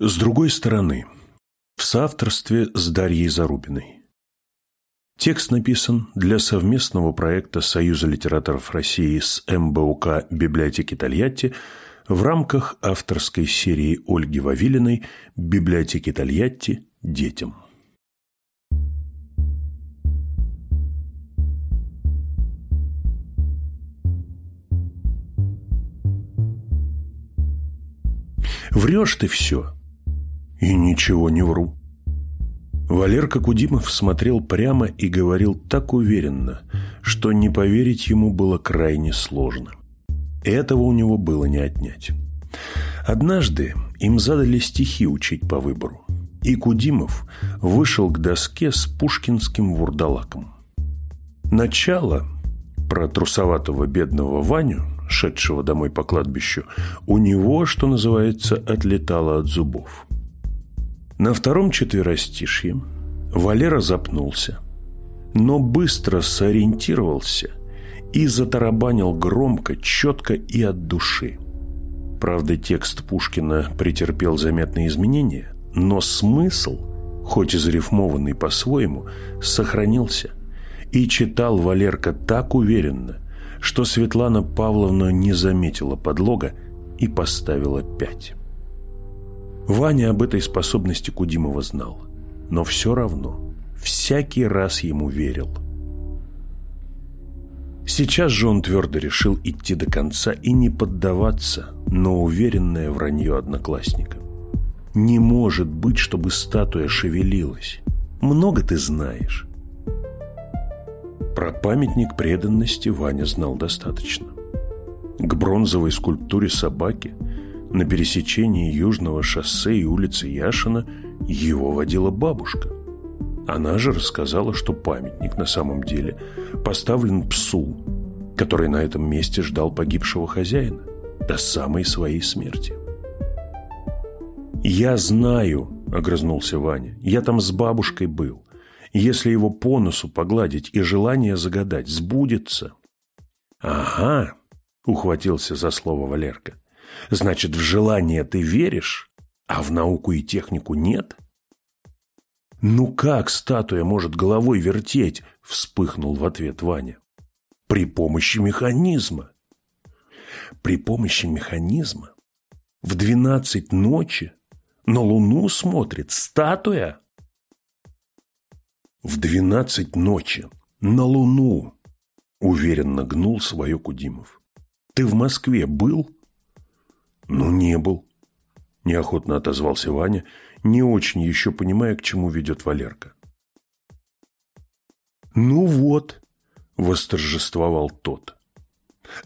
С другой стороны, в соавторстве с Дарьей Зарубиной. Текст написан для совместного проекта Союза литераторов России с МБУК библиотеки Тольятти в рамках авторской серии Ольги Вавилиной «Библиотеки Тольятти. Детям». Врешь ты все, и ничего не вру. Валерка Кудимов смотрел прямо и говорил так уверенно, что не поверить ему было крайне сложно. Этого у него было не отнять. Однажды им задали стихи учить по выбору, и Кудимов вышел к доске с пушкинским вурдалаком. Начало про трусоватого бедного Ваню, шедшего домой по кладбищу, у него, что называется, отлетало от зубов. На втором четверостишье Валера запнулся, но быстро сориентировался и затарабанил громко, четко и от души. Правда, текст Пушкина претерпел заметные изменения, но смысл, хоть и зарифмованный по-своему, сохранился. И читал Валерка так уверенно, что Светлана Павловна не заметила подлога и поставила пять. Ваня об этой способности Кудимова знал, но все равно всякий раз ему верил. Сейчас же он твердо решил идти до конца и не поддаваться на уверенное вранье одноклассника. Не может быть, чтобы статуя шевелилась. Много ты знаешь. Про памятник преданности Ваня знал достаточно. К бронзовой скульптуре собаки – на пересечении Южного шоссе и улицы Яшина его водила бабушка. Она же рассказала, что памятник на самом деле поставлен псу, который на этом месте ждал погибшего хозяина до самой своей смерти. «Я знаю», — огрызнулся Ваня, — «я там с бабушкой был. Если его по носу погладить и желание загадать сбудется». «Ага», — ухватился за слово Валерка, — Значит, в желание ты веришь, а в науку и технику нет? Ну как статуя может головой вертеть? Вспыхнул в ответ Ваня. При помощи механизма. При помощи механизма? В двенадцать ночи на луну смотрит статуя? В двенадцать ночи на луну, уверенно гнул свое Кудимов. Ты в Москве был? «Ну, не был», – неохотно отозвался Ваня, не очень еще понимая, к чему ведет Валерка. «Ну вот», – восторжествовал тот.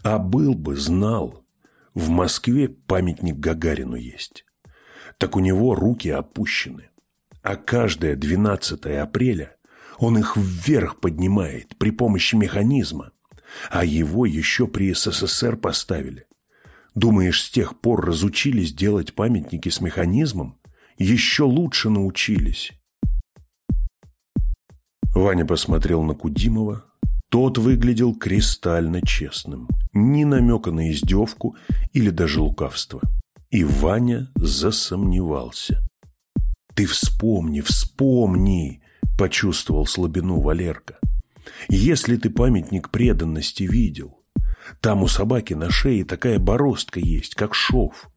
«А был бы, знал, в Москве памятник Гагарину есть. Так у него руки опущены, а каждое 12 апреля он их вверх поднимает при помощи механизма, а его еще при СССР поставили. Думаешь, с тех пор разучились делать памятники с механизмом? Еще лучше научились. Ваня посмотрел на Кудимова. Тот выглядел кристально честным. Ни намека на издевку или даже лукавство. И Ваня засомневался. «Ты вспомни, вспомни!» – почувствовал слабину Валерка. «Если ты памятник преданности видел, там у собаки на шее такая бороздка есть, как шов.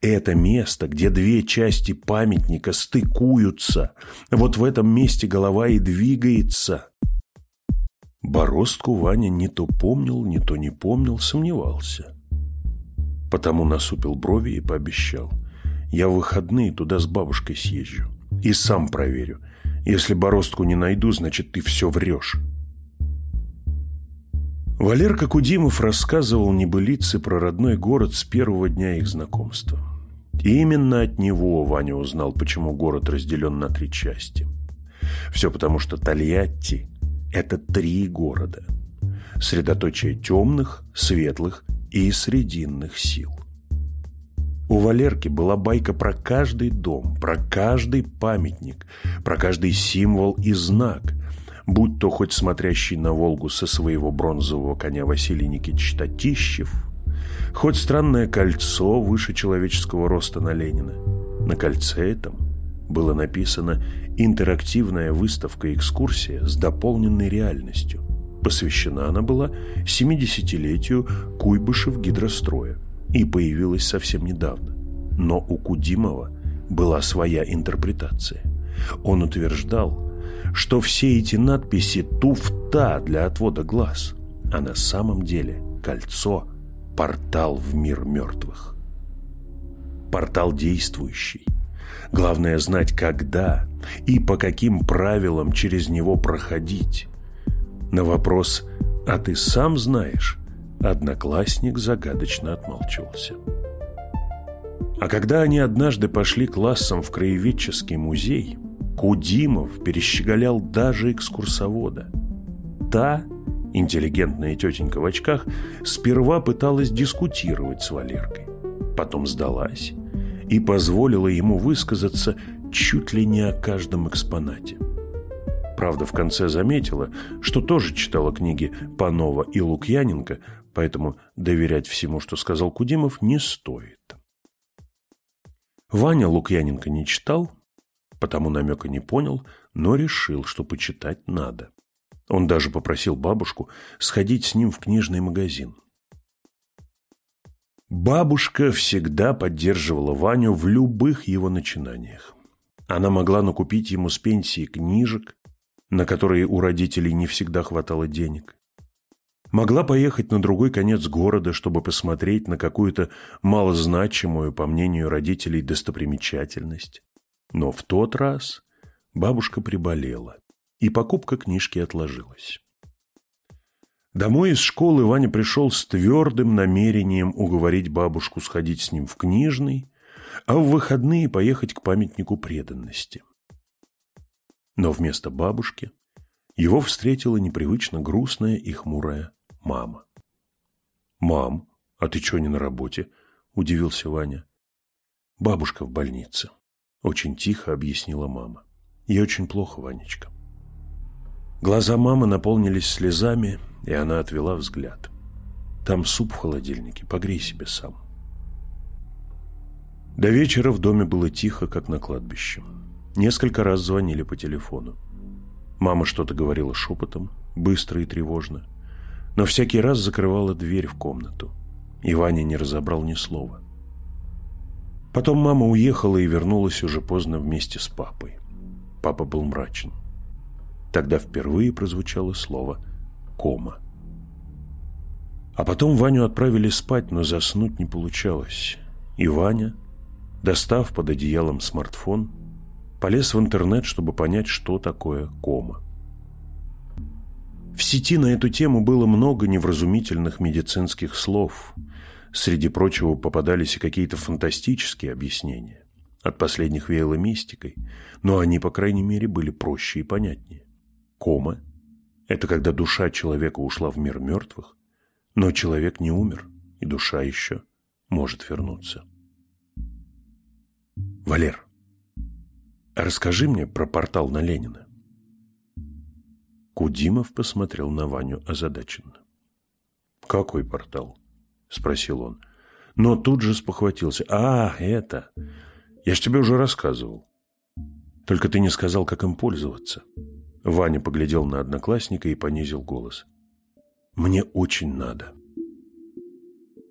Это место, где две части памятника стыкуются. Вот в этом месте голова и двигается. Бороздку Ваня не то помнил, не то не помнил, сомневался. Потому насупил брови и пообещал. Я в выходные туда с бабушкой съезжу. И сам проверю. Если бороздку не найду, значит, ты все врешь. Валерка Кудимов рассказывал небылицы про родной город с первого дня их знакомства. И именно от него Ваня узнал, почему город разделен на три части. Все потому, что Тольятти – это три города. Средоточие темных, светлых и срединных сил. У Валерки была байка про каждый дом, про каждый памятник, про каждый символ и знак – будь то хоть смотрящий на Волгу со своего бронзового коня Василий Никитич Татищев, хоть странное кольцо выше человеческого роста на Ленина, На кольце этом было написано «Интерактивная выставка-экскурсия с дополненной реальностью». Посвящена она была 70-летию Куйбышев гидростроя и появилась совсем недавно. Но у Кудимова была своя интерпретация. Он утверждал, что все эти надписи туфта для отвода глаз, а на самом деле кольцо – портал в мир мертвых. Портал действующий. Главное знать, когда и по каким правилам через него проходить. На вопрос «А ты сам знаешь?» одноклассник загадочно отмалчивался. А когда они однажды пошли классом в краеведческий музей, Кудимов перещеголял даже экскурсовода. Та, интеллигентная тетенька в очках, сперва пыталась дискутировать с Валеркой, потом сдалась и позволила ему высказаться чуть ли не о каждом экспонате. Правда, в конце заметила, что тоже читала книги Панова и Лукьяненко, поэтому доверять всему, что сказал Кудимов, не стоит. Ваня Лукьяненко не читал, потому намека не понял, но решил, что почитать надо. Он даже попросил бабушку сходить с ним в книжный магазин. Бабушка всегда поддерживала Ваню в любых его начинаниях. Она могла накупить ему с пенсии книжек, на которые у родителей не всегда хватало денег. Могла поехать на другой конец города, чтобы посмотреть на какую-то малозначимую, по мнению родителей, достопримечательность. Но в тот раз бабушка приболела, и покупка книжки отложилась. Домой из школы Ваня пришел с твердым намерением уговорить бабушку сходить с ним в книжный, а в выходные поехать к памятнику преданности. Но вместо бабушки его встретила непривычно грустная и хмурая мама. «Мам, а ты что не на работе?» – удивился Ваня. «Бабушка в больнице», – очень тихо объяснила мама. «Ей очень плохо, Ванечка». Глаза мамы наполнились слезами, и она отвела взгляд. «Там суп в холодильнике, погрей себе сам». До вечера в доме было тихо, как на кладбище. Несколько раз звонили по телефону. Мама что-то говорила шепотом, быстро и тревожно, но всякий раз закрывала дверь в комнату. И Ваня не разобрал ни слова. Потом мама уехала и вернулась уже поздно вместе с папой. Папа был мрачен. Тогда впервые прозвучало слово «кома». А потом Ваню отправили спать, но заснуть не получалось. И Ваня, достав под одеялом смартфон, полез в интернет, чтобы понять, что такое кома. В сети на эту тему было много невразумительных медицинских слов. Среди прочего попадались и какие-то фантастические объяснения. От последних веяло мистикой, но они, по крайней мере, были проще и понятнее. Кома – это когда душа человека ушла в мир мертвых, но человек не умер, и душа еще может вернуться. Валер, Расскажи мне про портал на Ленина. Кудимов посмотрел на Ваню озадаченно. «Какой портал?» – спросил он. Но тут же спохватился. «А, это! Я ж тебе уже рассказывал. Только ты не сказал, как им пользоваться». Ваня поглядел на одноклассника и понизил голос. «Мне очень надо».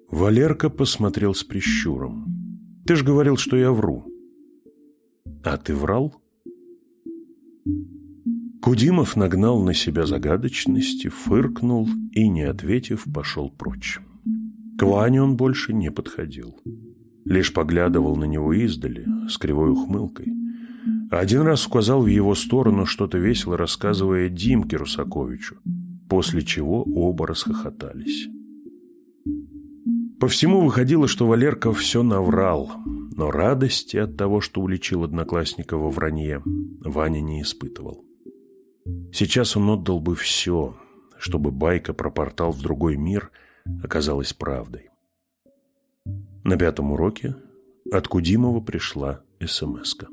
Валерка посмотрел с прищуром. «Ты ж говорил, что я вру». «А ты врал?» Кудимов нагнал на себя загадочности, фыркнул и, не ответив, пошел прочь. К Ване он больше не подходил. Лишь поглядывал на него издали, с кривой ухмылкой. Один раз указал в его сторону, что-то весело рассказывая Димке Русаковичу, после чего оба расхохотались. По всему выходило, что Валерка все наврал – но радости от того, что уличил одноклассника во вранье, Ваня не испытывал. Сейчас он отдал бы все, чтобы байка про портал в другой мир оказалась правдой. На пятом уроке от Кудимова пришла смс -ка.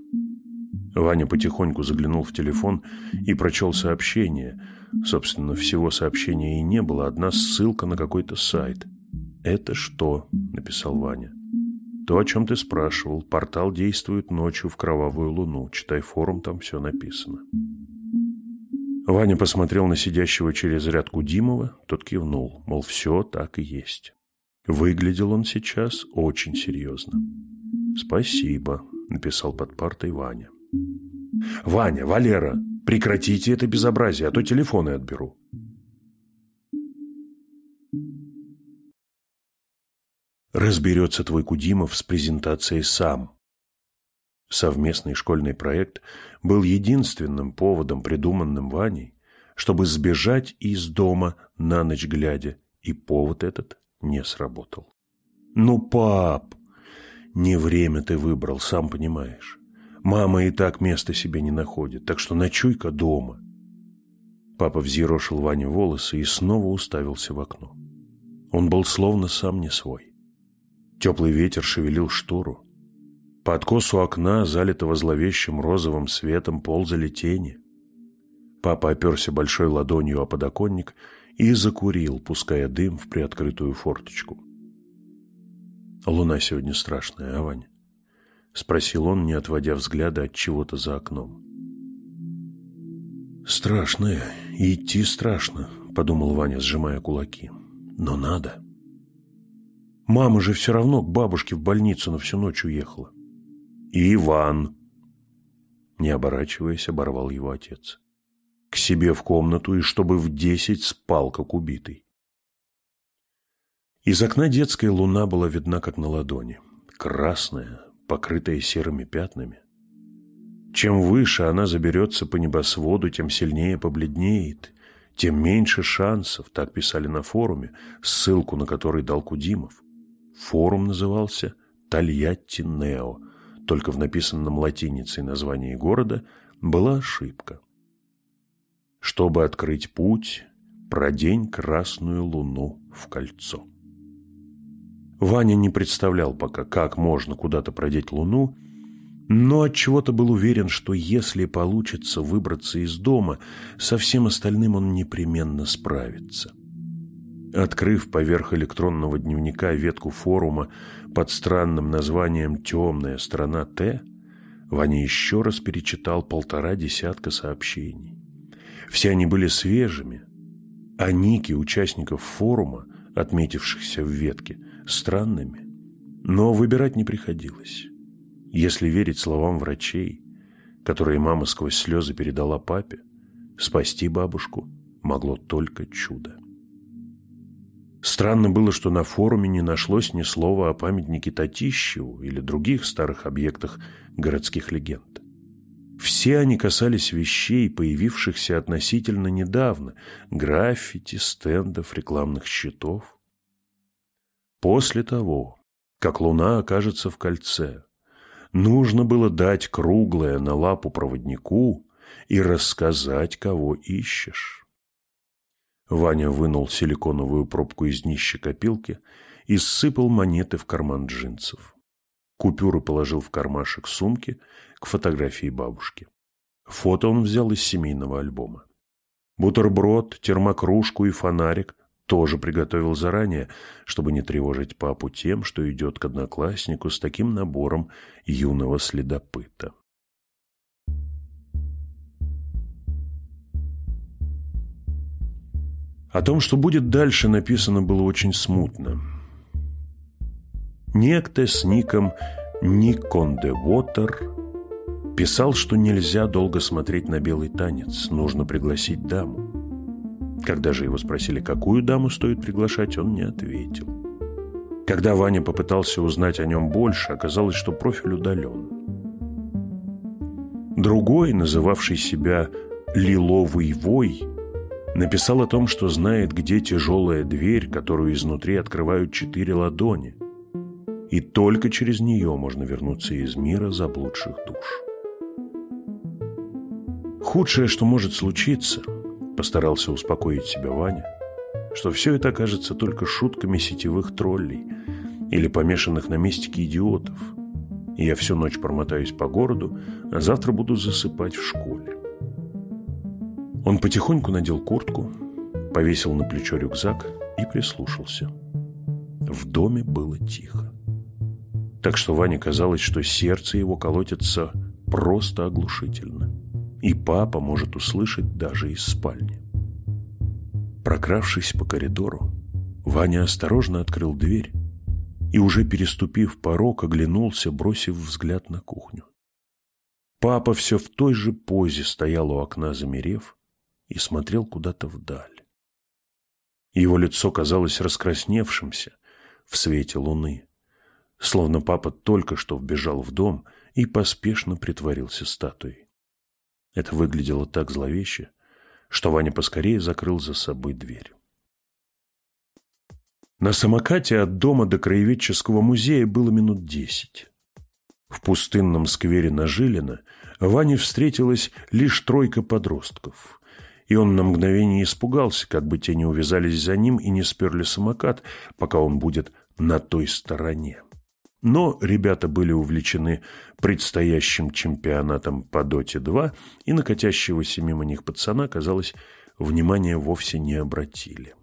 Ваня потихоньку заглянул в телефон и прочел сообщение. Собственно, всего сообщения и не было, одна ссылка на какой-то сайт. «Это что?» – написал Ваня. То, о чем ты спрашивал. Портал действует ночью в кровавую луну. Читай форум, там все написано. Ваня посмотрел на сидящего через ряд Кудимова, тот кивнул, мол, все так и есть. Выглядел он сейчас очень серьезно. «Спасибо», — написал под партой Ваня. «Ваня, Валера, прекратите это безобразие, а то телефоны отберу». Разберется твой Кудимов с презентацией сам. Совместный школьный проект был единственным поводом, придуманным Ваней, чтобы сбежать из дома на ночь глядя, и повод этот не сработал. «Ну, пап, не время ты выбрал, сам понимаешь. Мама и так места себе не находит, так что ночуй-ка дома». Папа взъерошил Ване волосы и снова уставился в окно. Он был словно сам не свой. Теплый ветер шевелил штору. По откосу окна, залитого зловещим розовым светом, ползали тени. Папа оперся большой ладонью о подоконник и закурил, пуская дым в приоткрытую форточку. «Луна сегодня страшная, а, Ваня?» — спросил он, не отводя взгляда от чего-то за окном. «Страшная, идти страшно», — подумал Ваня, сжимая кулаки. «Но надо». Мама же все равно к бабушке в больницу на всю ночь уехала. Иван, не оборачиваясь, оборвал его отец. К себе в комнату и чтобы в десять спал, как убитый. Из окна детской луна была видна, как на ладони. Красная, покрытая серыми пятнами. Чем выше она заберется по небосводу, тем сильнее побледнеет, тем меньше шансов, так писали на форуме, ссылку на который дал Кудимов. Форум назывался «Тольятти Нео», только в написанном латиницей названии города была ошибка. Чтобы открыть путь, продень красную луну в кольцо. Ваня не представлял пока, как можно куда-то продеть луну, но от чего то был уверен, что если получится выбраться из дома, со всем остальным он непременно справится. Открыв поверх электронного дневника ветку форума под странным названием «Темная страна Т», Ваня еще раз перечитал полтора десятка сообщений. Все они были свежими, а ники участников форума, отметившихся в ветке, странными. Но выбирать не приходилось. Если верить словам врачей, которые мама сквозь слезы передала папе, спасти бабушку могло только чудо. Странно было, что на форуме не нашлось ни слова о памятнике Татищеву или других старых объектах городских легенд. Все они касались вещей, появившихся относительно недавно – граффити, стендов, рекламных щитов. После того, как луна окажется в кольце, нужно было дать круглое на лапу проводнику и рассказать, кого ищешь. Ваня вынул силиконовую пробку из днища копилки и сыпал монеты в карман джинсов. Купюры положил в кармашек сумки к фотографии бабушки. Фото он взял из семейного альбома. Бутерброд, термокружку и фонарик тоже приготовил заранее, чтобы не тревожить папу тем, что идет к однокласснику с таким набором юного следопыта. О том, что будет дальше, написано было очень смутно. Некто с ником Никон де Вотер писал, что нельзя долго смотреть на белый танец, нужно пригласить даму. Когда же его спросили, какую даму стоит приглашать, он не ответил. Когда Ваня попытался узнать о нем больше, оказалось, что профиль удален. Другой, называвший себя «Лиловый вой», Написал о том, что знает, где тяжелая дверь, которую изнутри открывают четыре ладони. И только через нее можно вернуться из мира заблудших душ. Худшее, что может случиться, постарался успокоить себя Ваня, что все это окажется только шутками сетевых троллей или помешанных на мистике идиотов. И я всю ночь промотаюсь по городу, а завтра буду засыпать в школе. Он потихоньку надел куртку, повесил на плечо рюкзак и прислушался. В доме было тихо. так что Ване казалось, что сердце его колотится просто оглушительно, и папа может услышать даже из спальни. Прокравшись по коридору, Ваня осторожно открыл дверь и, уже переступив порог, оглянулся, бросив взгляд на кухню. Папа все в той же позе стоял у окна, замерев, и смотрел куда-то вдаль. Его лицо казалось раскрасневшимся в свете луны, словно папа только что вбежал в дом и поспешно притворился статуей. Это выглядело так зловеще, что Ваня поскорее закрыл за собой дверь. На самокате от дома до краеведческого музея было минут десять. В пустынном сквере на Жилина Ване встретилась лишь тройка подростков, и он на мгновение испугался, как бы те не увязались за ним и не сперли самокат, пока он будет на той стороне. Но ребята были увлечены предстоящим чемпионатом по Доте-2, и на катящегося мимо них пацана, казалось, внимания вовсе не обратили.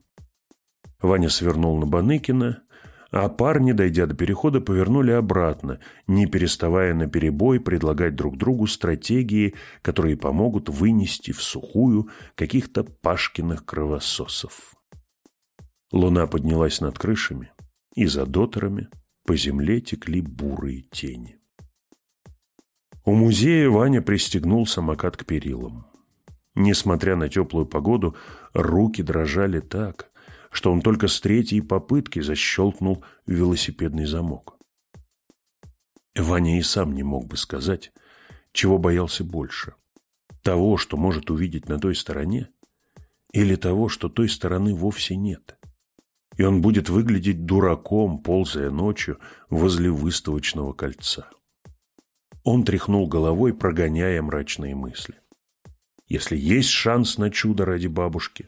Ваня свернул на Баныкина, а парни, дойдя до перехода, повернули обратно, не переставая на перебой предлагать друг другу стратегии, которые помогут вынести в сухую каких-то Пашкиных кровососов. Луна поднялась над крышами, и за доторами по земле текли бурые тени. У музея Ваня пристегнул самокат к перилам. Несмотря на теплую погоду, руки дрожали так, что он только с третьей попытки защелкнул велосипедный замок. Ваня и сам не мог бы сказать, чего боялся больше. Того, что может увидеть на той стороне, или того, что той стороны вовсе нет и он будет выглядеть дураком, ползая ночью возле выставочного кольца. Он тряхнул головой, прогоняя мрачные мысли. Если есть шанс на чудо ради бабушки,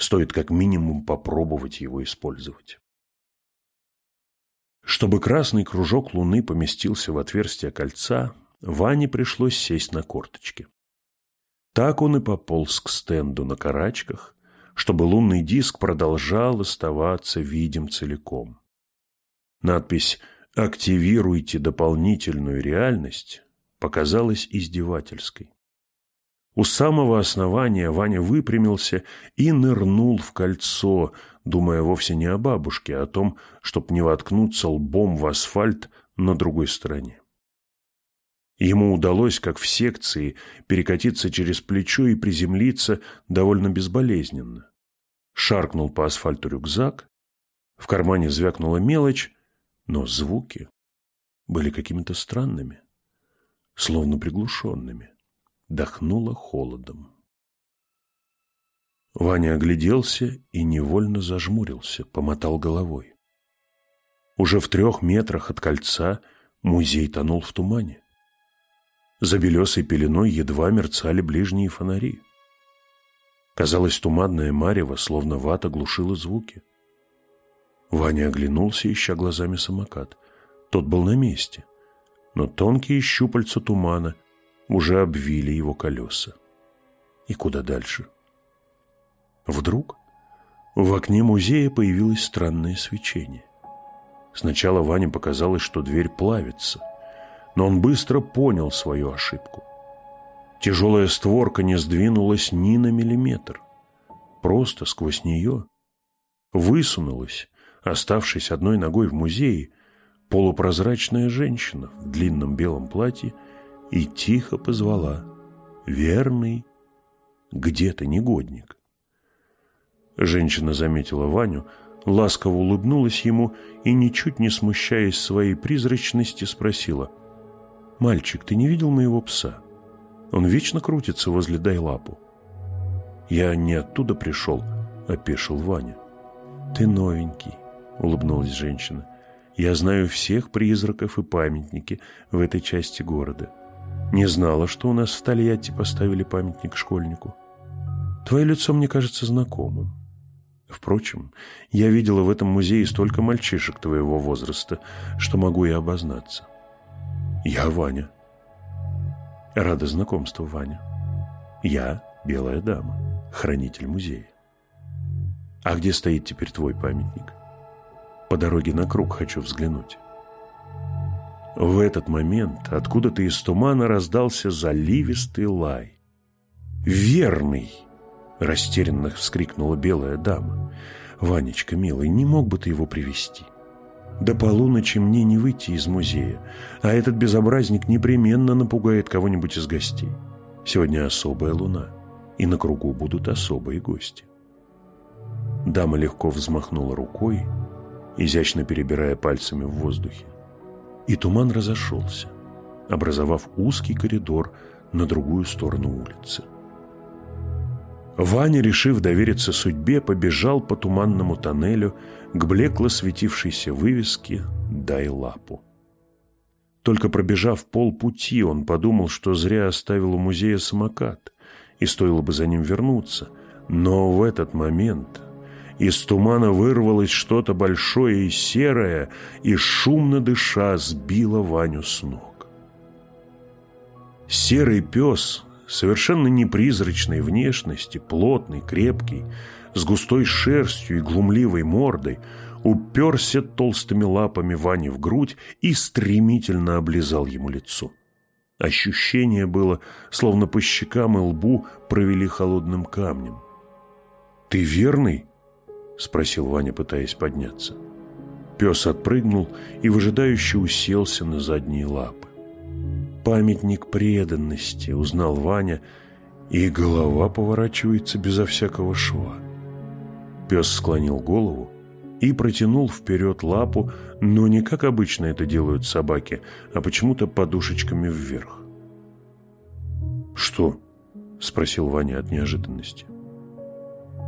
стоит как минимум попробовать его использовать. Чтобы красный кружок луны поместился в отверстие кольца, Ване пришлось сесть на корточки. Так он и пополз к стенду на карачках, чтобы лунный диск продолжал оставаться видим целиком. Надпись «Активируйте дополнительную реальность» показалась издевательской. У самого основания Ваня выпрямился и нырнул в кольцо, думая вовсе не о бабушке, а о том, чтоб не воткнуться лбом в асфальт на другой стороне. Ему удалось, как в секции, перекатиться через плечо и приземлиться довольно безболезненно. Шаркнул по асфальту рюкзак, в кармане звякнула мелочь, но звуки были какими-то странными, словно приглушенными. Дохнуло холодом. Ваня огляделся и невольно зажмурился, помотал головой. Уже в трех метрах от кольца музей тонул в тумане. За белесой пеленой едва мерцали ближние фонари. Казалось, туманное марево, словно вата, глушило звуки. Ваня оглянулся, ища глазами самокат. Тот был на месте, но тонкие щупальца тумана уже обвили его колеса. И куда дальше? Вдруг в окне музея появилось странное свечение. Сначала Ване показалось, что дверь плавится, но он быстро понял свою ошибку. Тяжелая створка не сдвинулась ни на миллиметр. Просто сквозь нее высунулась, оставшись одной ногой в музее, полупрозрачная женщина в длинном белом платье и тихо позвала «Верный, где ты, негодник?» Женщина заметила Ваню, ласково улыбнулась ему и, ничуть не смущаясь своей призрачности, спросила «Мальчик, ты не видел моего пса? Он вечно крутится возле Дайлапу». «Я не оттуда пришел», — опешил Ваня. «Ты новенький», — улыбнулась женщина. «Я знаю всех призраков и памятники в этой части города. Не знала, что у нас в Тольятти поставили памятник школьнику. Твое лицо мне кажется знакомым. Впрочем, я видела в этом музее столько мальчишек твоего возраста, что могу и обознаться. Я Ваня. Рада знакомству, Ваня. Я белая дама, хранитель музея. А где стоит теперь твой памятник? По дороге на круг хочу взглянуть. В этот момент откуда-то из тумана раздался заливистый лай. «Верный!» – растерянно вскрикнула белая дама. «Ванечка, милый, не мог бы ты его привести? До полуночи мне не выйти из музея, а этот безобразник непременно напугает кого-нибудь из гостей. Сегодня особая луна, и на кругу будут особые гости». Дама легко взмахнула рукой, изящно перебирая пальцами в воздухе. И туман разошелся, образовав узкий коридор на другую сторону улицы. Ваня, решив довериться судьбе, побежал по туманному тоннелю к блекло светившейся вывеске «Дай лапу». Только пробежав полпути, он подумал, что зря оставил у музея самокат, и стоило бы за ним вернуться. Но в этот момент из тумана вырвалось что-то большое и серое, и, шумно дыша, сбило Ваню с ног. Серый пес, совершенно непризрачной внешности, плотный, крепкий, с густой шерстью и глумливой мордой, уперся толстыми лапами Ване в грудь и стремительно облизал ему лицо. Ощущение было, словно по щекам и лбу провели холодным камнем. «Ты верный?» — спросил Ваня, пытаясь подняться. Пес отпрыгнул и выжидающе уселся на задние лапы. «Памятник преданности», — узнал Ваня, и голова поворачивается безо всякого шва. Пес склонил голову и протянул вперед лапу, но не как обычно это делают собаки, а почему-то подушечками вверх. «Что?» — спросил Ваня от неожиданности.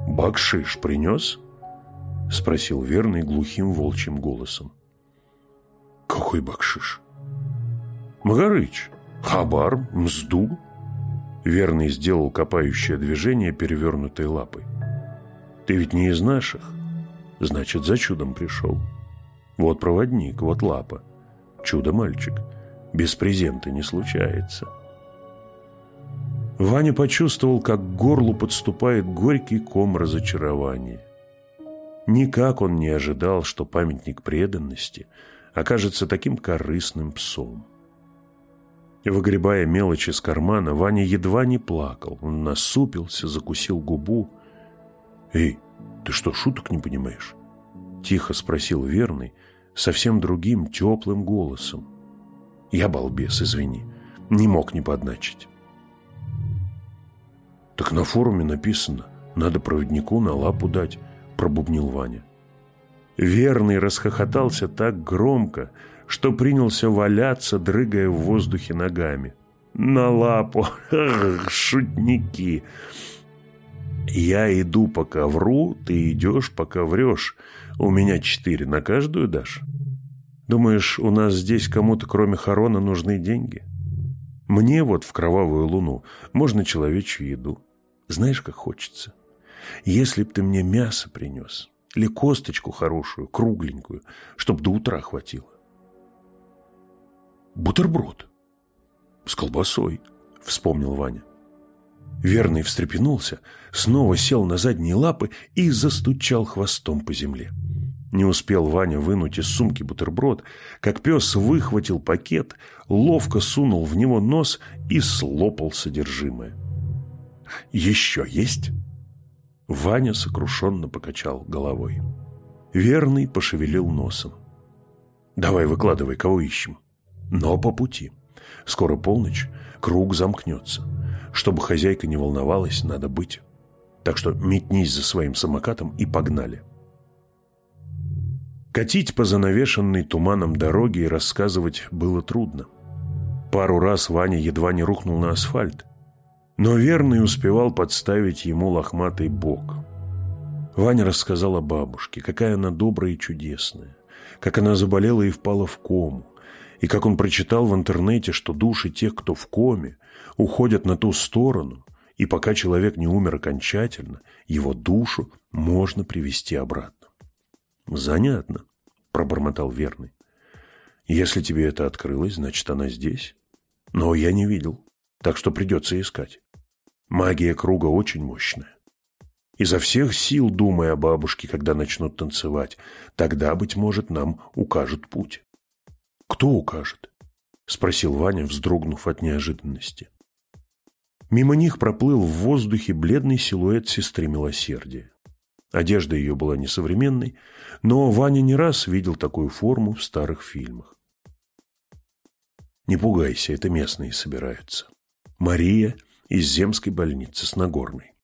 «Бакшиш принес?» — спросил верный глухим волчьим голосом. «Какой бакшиш?» «Магарыч, хабар, мзду». Верный сделал копающее движение перевернутой лапой. «Ты ведь не из наших, значит, за чудом пришел. Вот проводник, вот лапа. Чудо-мальчик. Без презента не случается». Ваня почувствовал, как к горлу подступает горький ком разочарования. Никак он не ожидал, что памятник преданности окажется таким корыстным псом. Выгребая мелочи из кармана, Ваня едва не плакал. Он насупился, закусил губу. «Эй, ты что, шуток не понимаешь?» Тихо спросил верный, совсем другим, теплым голосом. «Я балбес, извини, не мог не подначить». «Так на форуме написано, надо проводнику на лапу дать» пробубнил Ваня. Верный расхохотался так громко, что принялся валяться, дрыгая в воздухе ногами. «На лапу! Шутники!» «Я иду, пока вру, ты идешь, пока врешь. У меня четыре, на каждую дашь? Думаешь, у нас здесь кому-то, кроме Харона, нужны деньги? Мне вот в кровавую луну можно человечью еду. Знаешь, как хочется?» Если б ты мне мясо принес, или косточку хорошую, кругленькую, чтоб до утра хватило. Бутерброд с колбасой, вспомнил Ваня. Верный встрепенулся, снова сел на задние лапы и застучал хвостом по земле. Не успел Ваня вынуть из сумки бутерброд, как пес выхватил пакет, ловко сунул в него нос и слопал содержимое. «Еще есть?» Ваня сокрушенно покачал головой. Верный пошевелил носом. «Давай выкладывай, кого ищем. Но по пути. Скоро полночь, круг замкнется. Чтобы хозяйка не волновалась, надо быть. Так что метнись за своим самокатом и погнали». Катить по занавешенной туманом дороге и рассказывать было трудно. Пару раз Ваня едва не рухнул на асфальт. Но верный успевал подставить ему лохматый бок. Ваня рассказал о бабушке, какая она добрая и чудесная, как она заболела и впала в кому, и как он прочитал в интернете, что души тех, кто в коме, уходят на ту сторону, и пока человек не умер окончательно, его душу можно привести обратно. «Занятно», — пробормотал верный. «Если тебе это открылось, значит, она здесь. Но я не видел, так что придется искать». Магия круга очень мощная. Изо всех сил думая о бабушке, когда начнут танцевать, тогда, быть может, нам укажут путь. Кто укажет? спросил Ваня, вздрогнув от неожиданности. Мимо них проплыл в воздухе бледный силуэт сестры милосердия. Одежда ее была несовременной, но Ваня не раз видел такую форму в старых фильмах. Не пугайся, это местные собираются. Мария из земской больницы с Нагорной.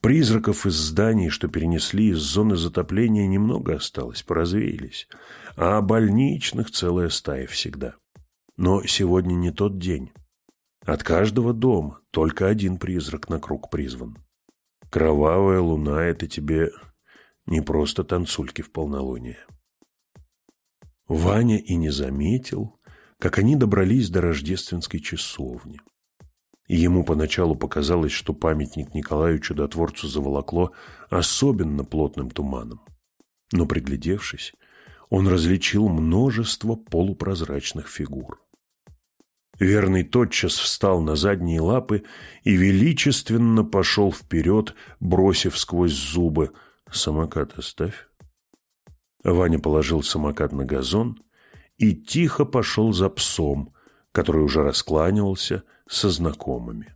Призраков из зданий, что перенесли из зоны затопления, немного осталось, поразвеялись, а больничных целая стая всегда. Но сегодня не тот день. От каждого дома только один призрак на круг призван. Кровавая луна — это тебе не просто танцульки в полнолуние. Ваня и не заметил, как они добрались до рождественской часовни. И ему поначалу показалось, что памятник Николаю Чудотворцу заволокло особенно плотным туманом. Но приглядевшись, он различил множество полупрозрачных фигур. Верный тотчас встал на задние лапы и величественно пошел вперед, бросив сквозь зубы «Самокат оставь». Ваня положил самокат на газон и тихо пошел за псом, который уже раскланивался со знакомыми.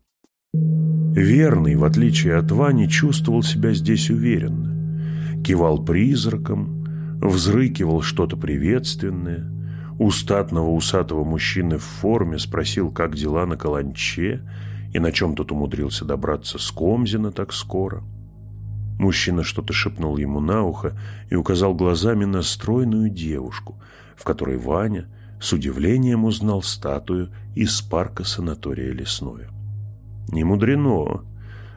Верный, в отличие от Вани, чувствовал себя здесь уверенно. Кивал призраком, взрыкивал что-то приветственное – у статного усатого мужчины в форме спросил, как дела на Каланче и на чем тот умудрился добраться с Комзина так скоро. Мужчина что-то шепнул ему на ухо и указал глазами на стройную девушку, в которой Ваня с удивлением узнал статую из парка санатория Лесное. «Не мудрено.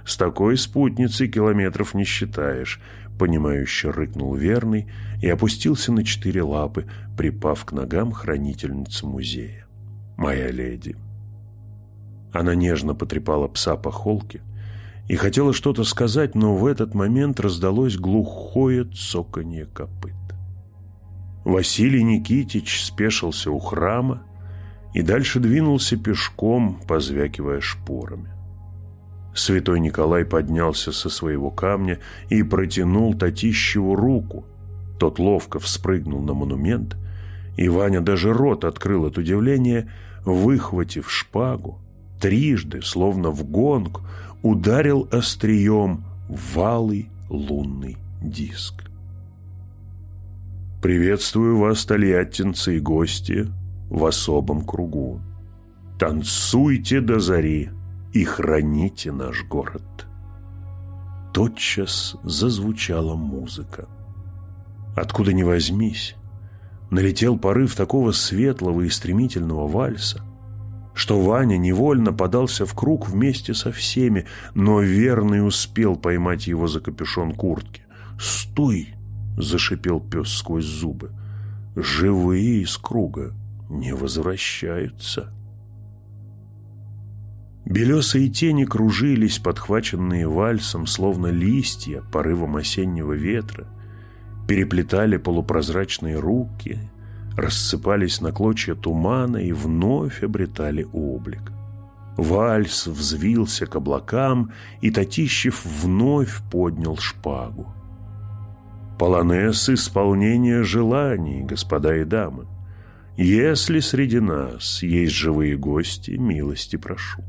С такой спутницей километров не считаешь», понимающе рыкнул верный и опустился на четыре лапы, припав к ногам хранительницы музея. «Моя леди». Она нежно потрепала пса по холке и хотела что-то сказать, но в этот момент раздалось глухое цоканье копыт. Василий Никитич спешился у храма и дальше двинулся пешком, позвякивая шпорами. Святой Николай поднялся со своего камня и протянул Татищеву руку. Тот ловко вспрыгнул на монумент, и Ваня даже рот открыл от удивления, выхватив шпагу, трижды, словно в гонг, ударил острием в валый лунный диск. «Приветствую вас, тольяттинцы и гости, в особом кругу. Танцуйте до зари!» и храните наш город. Тотчас зазвучала музыка. Откуда ни возьмись, налетел порыв такого светлого и стремительного вальса, что Ваня невольно подался в круг вместе со всеми, но верный успел поймать его за капюшон куртки. «Стой!» — зашипел пес сквозь зубы. «Живые из круга не возвращаются». Белесые тени кружились, подхваченные вальсом, словно листья порывом осеннего ветра, переплетали полупрозрачные руки, рассыпались на клочья тумана и вновь обретали облик. Вальс взвился к облакам, и Татищев вновь поднял шпагу. Полонез исполнения желаний, господа и дамы. Если среди нас есть живые гости, милости прошу.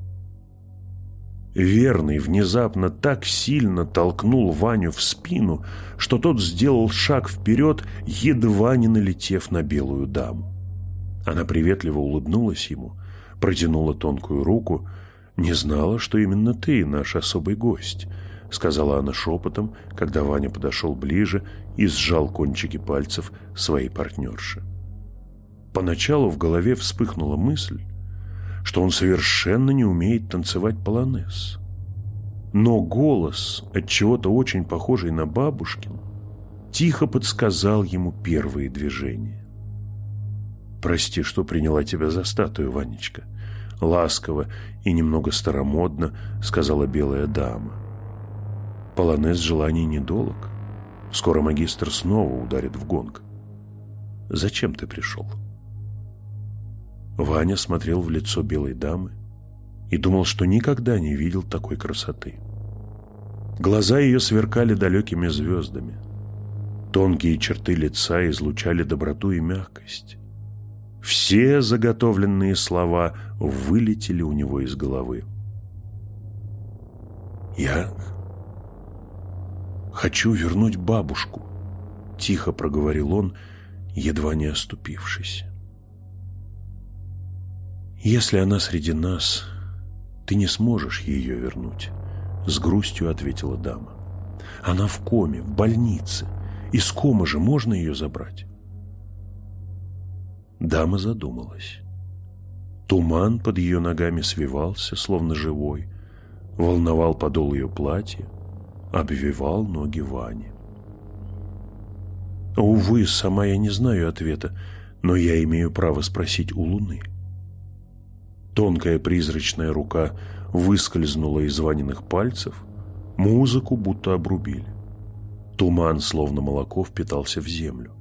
Верный внезапно так сильно толкнул Ваню в спину, что тот сделал шаг вперед, едва не налетев на белую даму. Она приветливо улыбнулась ему, протянула тонкую руку. «Не знала, что именно ты наш особый гость», — сказала она шепотом, когда Ваня подошел ближе и сжал кончики пальцев своей партнерши. Поначалу в голове вспыхнула мысль, что он совершенно не умеет танцевать полонез. Но голос, от чего-то очень похожий на бабушкин, тихо подсказал ему первые движения. «Прости, что приняла тебя за статую, Ванечка», — ласково и немного старомодно сказала белая дама. «Полонез желаний недолг. Скоро магистр снова ударит в гонг. Зачем ты пришел?» Ваня смотрел в лицо белой дамы и думал, что никогда не видел такой красоты. Глаза ее сверкали далекими звездами. Тонкие черты лица излучали доброту и мягкость. Все заготовленные слова вылетели у него из головы. «Я хочу вернуть бабушку», — тихо проговорил он, едва не оступившись. «Если она среди нас, ты не сможешь ее вернуть», — с грустью ответила дама. «Она в коме, в больнице. Из комы же можно ее забрать?» Дама задумалась. Туман под ее ногами свивался, словно живой, волновал подол ее платья, обвивал ноги Вани. Увы, сама я не знаю ответа, но я имею право спросить у Луны. Тонкая призрачная рука выскользнула из Ваниных пальцев, музыку будто обрубили. Туман, словно молоко, впитался в землю.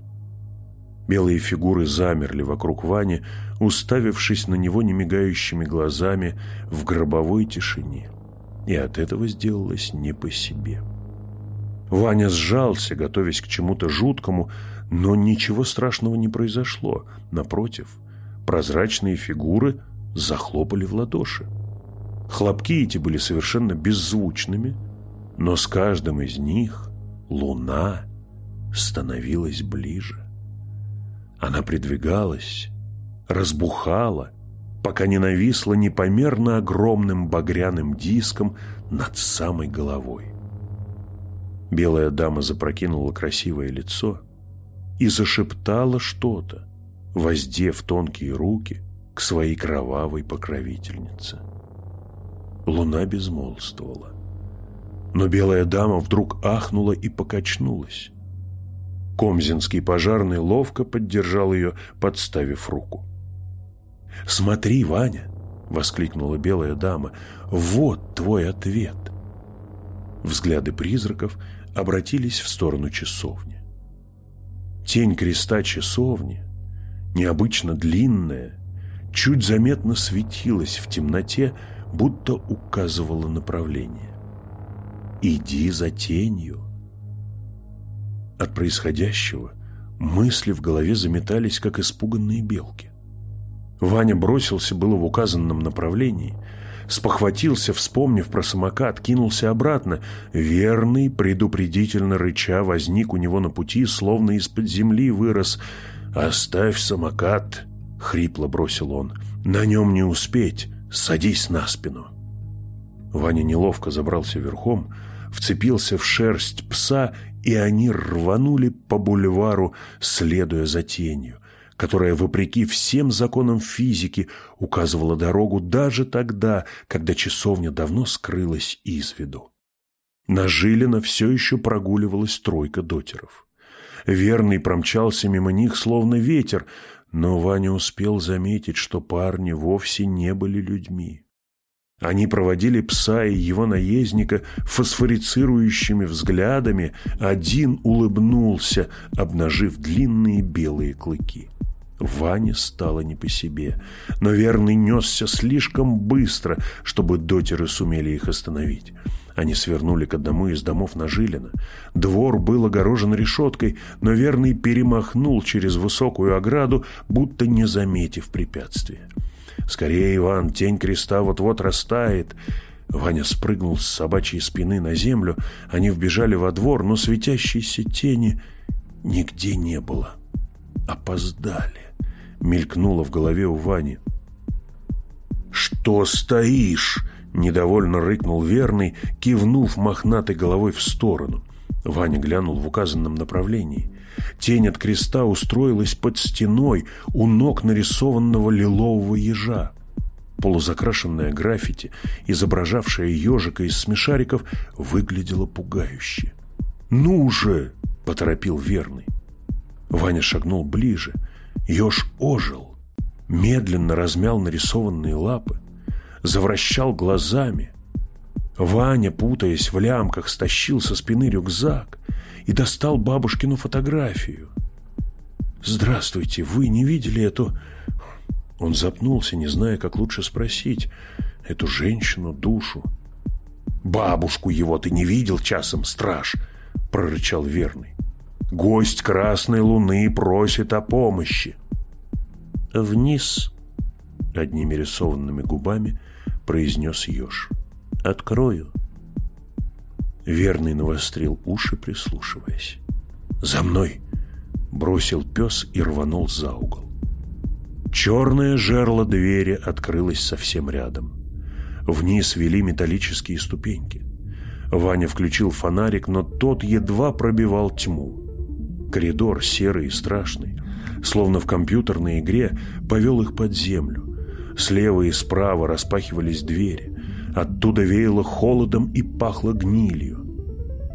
Белые фигуры замерли вокруг Вани, уставившись на него немигающими глазами в гробовой тишине. И от этого сделалось не по себе. Ваня сжался, готовясь к чему-то жуткому, но ничего страшного не произошло. Напротив, прозрачные фигуры захлопали в ладоши. Хлопки эти были совершенно беззвучными, но с каждым из них луна становилась ближе. Она придвигалась, разбухала, пока не нависла непомерно огромным багряным диском над самой головой. Белая дама запрокинула красивое лицо и зашептала что-то, воздев тонкие руки к своей кровавой покровительнице. Луна безмолвствовала. Но белая дама вдруг ахнула и покачнулась. Комзинский пожарный ловко поддержал ее, подставив руку. «Смотри, Ваня!» — воскликнула белая дама. «Вот твой ответ!» Взгляды призраков обратились в сторону часовни. Тень креста часовни, необычно длинная, чуть заметно светилась в темноте, будто указывала направление. «Иди за тенью!» От происходящего мысли в голове заметались, как испуганные белки. Ваня бросился было в указанном направлении, спохватился, вспомнив про самокат, кинулся обратно. Верный, предупредительно рыча, возник у него на пути, словно из-под земли вырос. «Оставь самокат!» — хрипло бросил он. «На нем не успеть! Садись на спину!» Ваня неловко забрался верхом, вцепился в шерсть пса и они рванули по бульвару, следуя за тенью, которая, вопреки всем законам физики, указывала дорогу даже тогда, когда часовня давно скрылась из виду. На Жилина все еще прогуливалась тройка дотеров. Верный промчался мимо них, словно ветер, но Ваня успел заметить, что парни вовсе не были людьми. Они проводили пса и его наездника фосфорицирующими взглядами. Один улыбнулся, обнажив длинные белые клыки. Ване стало не по себе, но верный несся слишком быстро, чтобы дотеры сумели их остановить. Они свернули к одному из домов на Жилина. Двор был огорожен решеткой, но верный перемахнул через высокую ограду, будто не заметив препятствия. «Скорее, Иван, тень креста вот-вот растает!» Ваня спрыгнул с собачьей спины на землю. Они вбежали во двор, но светящейся тени нигде не было. «Опоздали!» — мелькнуло в голове у Вани. «Что стоишь?» — недовольно рыкнул верный, кивнув мохнатой головой в сторону. Ваня глянул в указанном направлении. Тень от креста устроилась под стеной у ног нарисованного лилового ежа. Полузакрашенная граффити, изображавшая ежика из смешариков, выглядела пугающе. «Ну же!» — поторопил верный. Ваня шагнул ближе. Еж ожил, медленно размял нарисованные лапы, завращал глазами. Ваня, путаясь в лямках, стащил со спины рюкзак и достал бабушкину фотографию. «Здравствуйте, вы не видели эту...» Он запнулся, не зная, как лучше спросить. «Эту женщину, душу». «Бабушку его ты не видел часом, страж?» — прорычал верный. «Гость Красной Луны просит о помощи». «Вниз!» — одними рисованными губами произнес еж. «Открою!» Верный навострил уши, прислушиваясь. «За мной!» — бросил пес и рванул за угол. Черное жерло двери открылось совсем рядом. Вниз вели металлические ступеньки. Ваня включил фонарик, но тот едва пробивал тьму. Коридор серый и страшный, словно в компьютерной игре, повел их под землю. Слева и справа распахивались двери. Оттуда веяло холодом и пахло гнилью.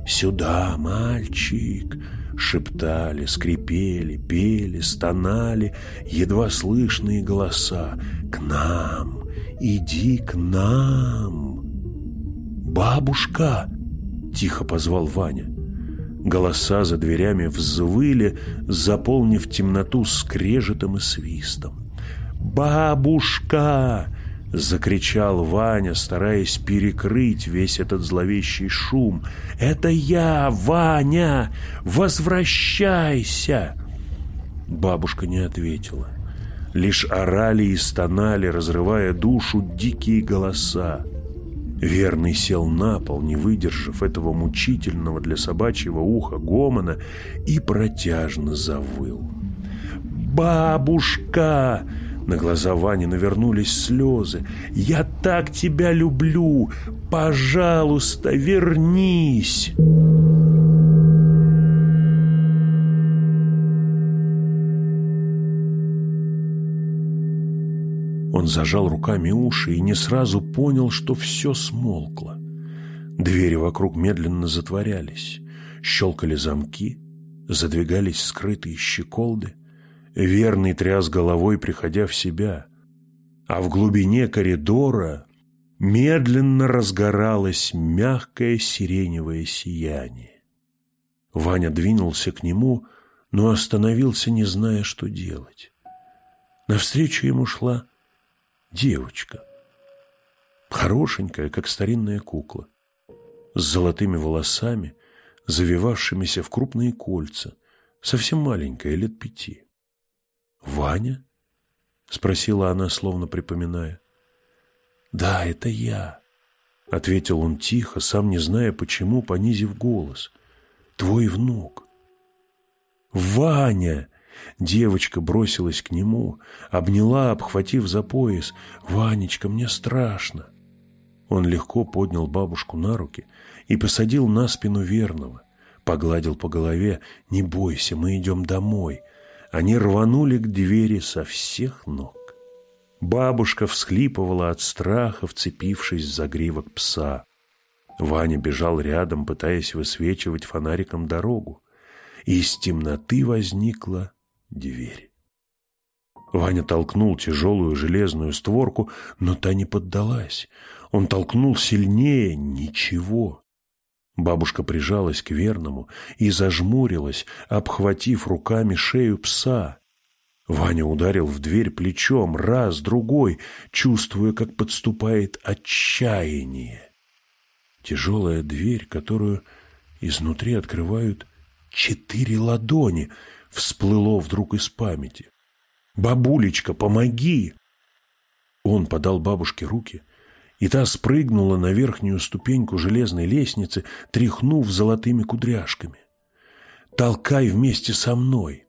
«Сюда, мальчик!» Шептали, скрипели, пели, стонали едва слышные голоса. «К нам! Иди к нам!» «Бабушка!» — тихо позвал Ваня. Голоса за дверями взвыли, заполнив темноту скрежетом и свистом. «Бабушка!» — закричал Ваня, стараясь перекрыть весь этот зловещий шум. «Это я, Ваня! Возвращайся!» Бабушка не ответила. Лишь орали и стонали, разрывая душу дикие голоса. Верный сел на пол, не выдержав этого мучительного для собачьего уха гомона, и протяжно завыл. «Бабушка!» На глаза Вани навернулись слезы. «Я так тебя люблю! Пожалуйста, вернись!» Он зажал руками уши и не сразу понял, что все смолкло. Двери вокруг медленно затворялись, щелкали замки, задвигались скрытые щеколды. Верный тряс головой, приходя в себя. А в глубине коридора медленно разгоралось мягкое сиреневое сияние. Ваня двинулся к нему, но остановился, не зная, что делать. Навстречу ему шла девочка. Хорошенькая, как старинная кукла, с золотыми волосами, завивавшимися в крупные кольца, совсем маленькая, лет пяти. «Ваня?» — спросила она, словно припоминая. «Да, это я», — ответил он тихо, сам не зная почему, понизив голос. «Твой внук». «Ваня!» Девочка бросилась к нему, обняла, обхватив за пояс. «Ванечка, мне страшно!» Он легко поднял бабушку на руки и посадил на спину верного. Погладил по голове. «Не бойся, мы идем домой». Они рванули к двери со всех ног. Бабушка всхлипывала от страха, вцепившись в загривок пса. Ваня бежал рядом, пытаясь высвечивать фонариком дорогу. И из темноты возникла дверь. Ваня толкнул тяжелую железную створку, но та не поддалась. Он толкнул сильнее — ничего. Бабушка прижалась к верному и зажмурилась, обхватив руками шею пса. Ваня ударил в дверь плечом, раз, другой, чувствуя, как подступает отчаяние. Тяжелая дверь, которую изнутри открывают четыре ладони — всплыло вдруг из памяти. «Бабулечка, помоги!» Он подал бабушке руки, и та спрыгнула на верхнюю ступеньку железной лестницы, тряхнув золотыми кудряшками. «Толкай вместе со мной!»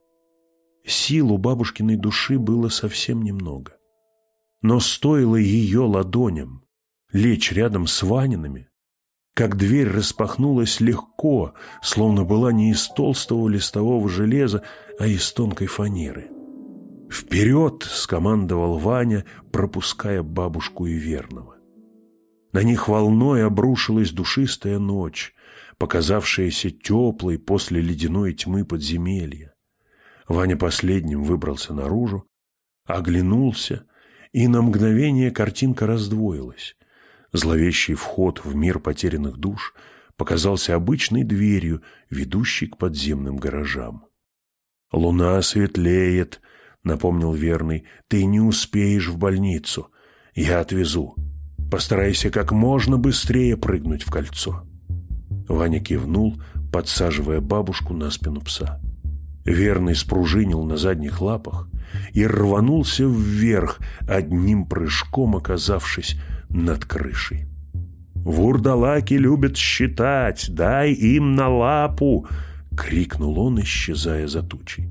Сил у бабушкиной души было совсем немного. Но стоило ее ладоням лечь рядом с Ваниными, как дверь распахнулась легко, словно была не из толстого листового железа, а из тонкой фанеры. «Вперед!» — скомандовал Ваня, пропуская бабушку и верного. На них волной обрушилась душистая ночь, показавшаяся теплой после ледяной тьмы подземелья. Ваня последним выбрался наружу, оглянулся, и на мгновение картинка раздвоилась. Зловещий вход в мир потерянных душ показался обычной дверью, ведущей к подземным гаражам. «Луна светлеет», — напомнил верный, — «ты не успеешь в больницу. Я отвезу. Постарайся как можно быстрее прыгнуть в кольцо». Ваня кивнул, подсаживая бабушку на спину пса. Верный спружинил на задних лапах и рванулся вверх, одним прыжком оказавшись над крышей. «Вурдалаки любят считать, дай им на лапу!» — крикнул он, исчезая за тучей.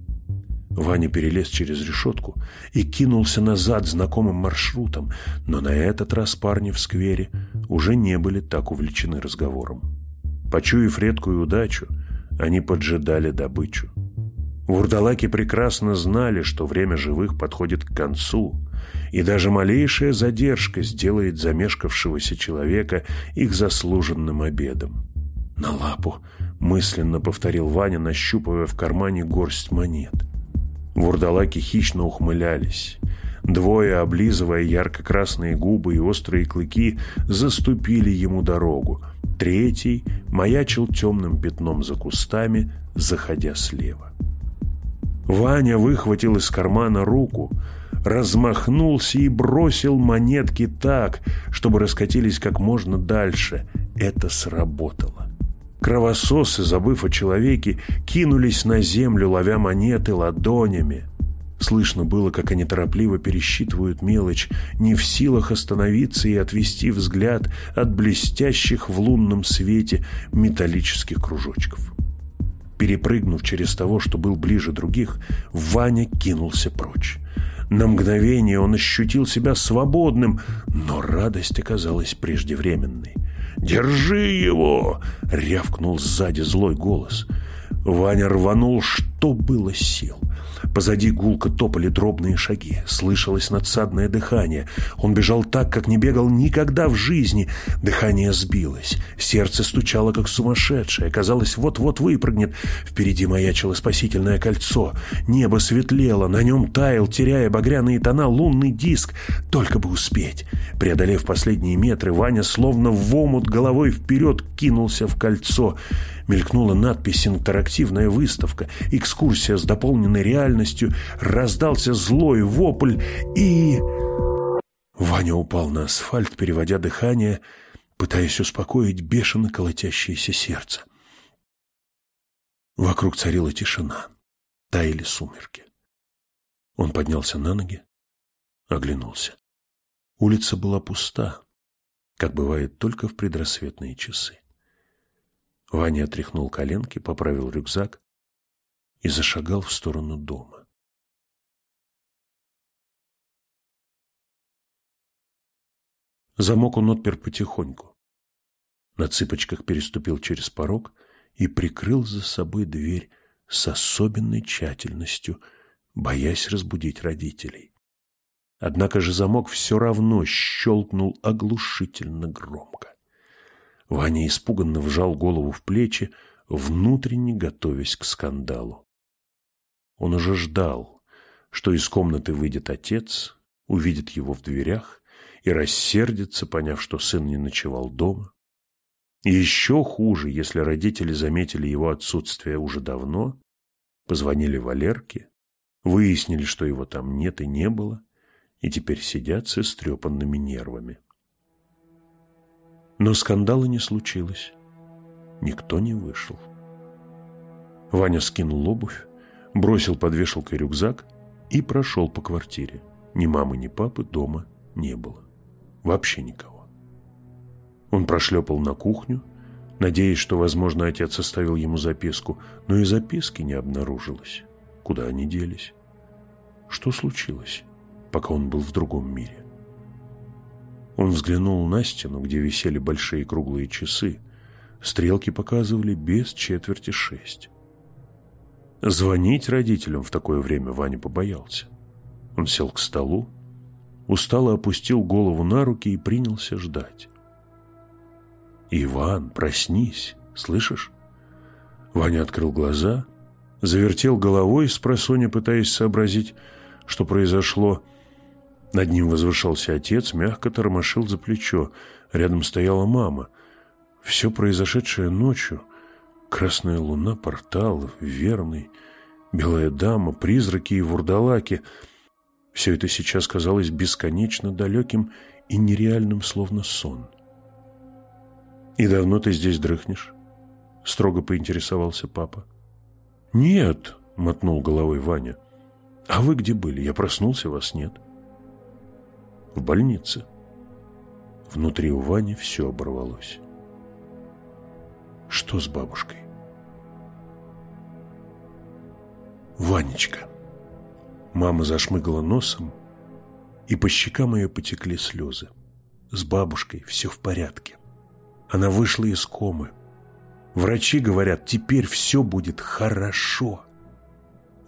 Ваня перелез через решетку и кинулся назад знакомым маршрутом, но на этот раз парни в сквере уже не были так увлечены разговором. Почуяв редкую удачу, они поджидали добычу. Вурдалаки прекрасно знали, что время живых подходит к концу, и даже малейшая задержка сделает замешкавшегося человека их заслуженным обедом. «На лапу!» — мысленно повторил Ваня, нащупывая в кармане горсть монет. Вурдалаки хищно ухмылялись. Двое, облизывая ярко-красные губы и острые клыки, заступили ему дорогу. Третий маячил темным пятном за кустами, заходя слева. Ваня выхватил из кармана руку, размахнулся и бросил монетки так, чтобы раскатились как можно дальше. Это сработало. Кровососы, забыв о человеке, кинулись на землю, ловя монеты ладонями. Слышно было, как они торопливо пересчитывают мелочь, не в силах остановиться и отвести взгляд от блестящих в лунном свете металлических кружочков. Перепрыгнув через того, что был ближе других, Ваня кинулся прочь. На мгновение он ощутил себя свободным, но радость оказалась преждевременной. «Держи его!» — рявкнул сзади злой голос. Ваня рванул, что было сил. Позади гулко топали дробные шаги, слышалось надсадное дыхание. Он бежал так, как не бегал никогда в жизни. Дыхание сбилось, сердце стучало, как сумасшедшее. Казалось, вот-вот выпрыгнет. Впереди маячило спасительное кольцо. Небо светлело, на нем таял, теряя багряные тона, лунный диск. Только бы успеть. Преодолев последние метры, Ваня словно в омут головой вперед кинулся в кольцо мелькнула надпись «Интерактивная выставка», экскурсия с дополненной реальностью, раздался злой вопль и... Ваня упал на асфальт, переводя дыхание, пытаясь успокоить бешено колотящееся сердце. Вокруг царила тишина, таяли сумерки. Он поднялся на ноги, оглянулся. Улица была пуста, как бывает только в предрассветные часы. Ваня отряхнул коленки, поправил рюкзак и зашагал в сторону дома. Замок он отпер потихоньку. На цыпочках переступил через порог и прикрыл за собой дверь с особенной тщательностью, боясь разбудить родителей. Однако же замок все равно щелкнул оглушительно громко. Ваня испуганно вжал голову в плечи, внутренне готовясь к скандалу. Он уже ждал, что из комнаты выйдет отец, увидит его в дверях и рассердится, поняв, что сын не ночевал дома. И еще хуже, если родители заметили его отсутствие уже давно, позвонили Валерке, выяснили, что его там нет и не было, и теперь сидят с истрепанными нервами. Но скандала не случилось. Никто не вышел. Ваня скинул обувь, бросил под вешалкой рюкзак и прошел по квартире. Ни мамы, ни папы дома не было. Вообще никого. Он прошлепал на кухню, надеясь, что, возможно, отец оставил ему записку, но и записки не обнаружилось. Куда они делись? Что случилось, пока он был в другом мире? Он взглянул на стену, где висели большие круглые часы. Стрелки показывали без четверти шесть. Звонить родителям в такое время Ваня побоялся. Он сел к столу, устало опустил голову на руки и принялся ждать. «Иван, проснись, слышишь?» Ваня открыл глаза, завертел головой с просоня, пытаясь сообразить, что произошло, над ним возвышался отец, мягко тормошил за плечо. Рядом стояла мама. Все произошедшее ночью. Красная луна, портал, верный, белая дама, призраки и вурдалаки. Все это сейчас казалось бесконечно далеким и нереальным, словно сон. «И давно ты здесь дрыхнешь?» Строго поинтересовался папа. «Нет», — мотнул головой Ваня. «А вы где были? Я проснулся, вас нет». «В больнице». Внутри у Вани все оборвалось. «Что с бабушкой?» «Ванечка!» Мама зашмыгала носом, и по щекам ее потекли слезы. С бабушкой все в порядке. Она вышла из комы. Врачи говорят, теперь все будет хорошо.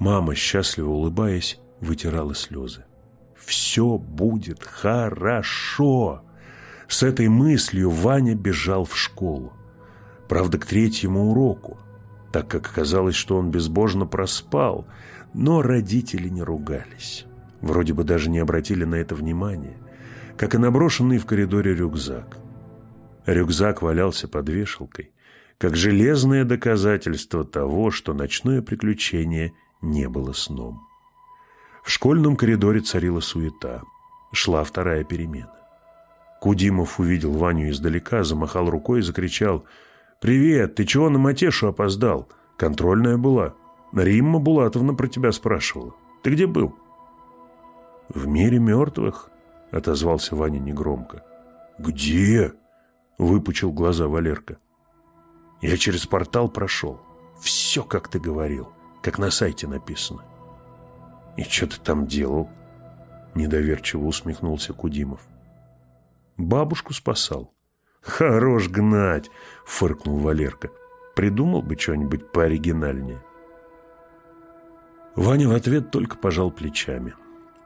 Мама, счастливо улыбаясь, вытирала слезы. «Все будет хорошо!» С этой мыслью Ваня бежал в школу. Правда, к третьему уроку, так как оказалось, что он безбожно проспал, но родители не ругались. Вроде бы даже не обратили на это внимания, как и наброшенный в коридоре рюкзак. Рюкзак валялся под вешалкой, как железное доказательство того, что ночное приключение не было сном. В школьном коридоре царила суета. Шла вторая перемена. Кудимов увидел Ваню издалека, замахал рукой и закричал «Привет, ты чего на Матешу опоздал? Контрольная была. Римма Булатовна про тебя спрашивала. Ты где был?» «В мире мертвых», — отозвался Ваня негромко. «Где?» — выпучил глаза Валерка. «Я через портал прошел. Все, как ты говорил как на сайте написано. «И что ты там делал?» Недоверчиво усмехнулся Кудимов. «Бабушку спасал». «Хорош гнать!» — фыркнул Валерка. «Придумал бы что-нибудь пооригинальнее». Ваня в ответ только пожал плечами.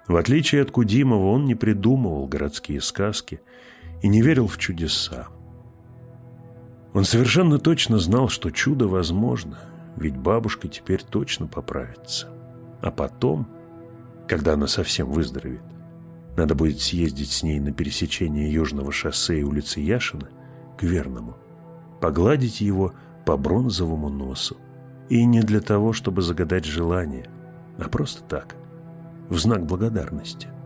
В отличие от Кудимова, он не придумывал городские сказки и не верил в чудеса. Он совершенно точно знал, что чудо возможно, ведь бабушка теперь точно поправится. А потом, когда она совсем выздоровеет, надо будет съездить с ней на пересечение Южного шоссе и улицы Яшина к Верному, погладить его по бронзовому носу. И не для того, чтобы загадать желание, а просто так, в знак благодарности –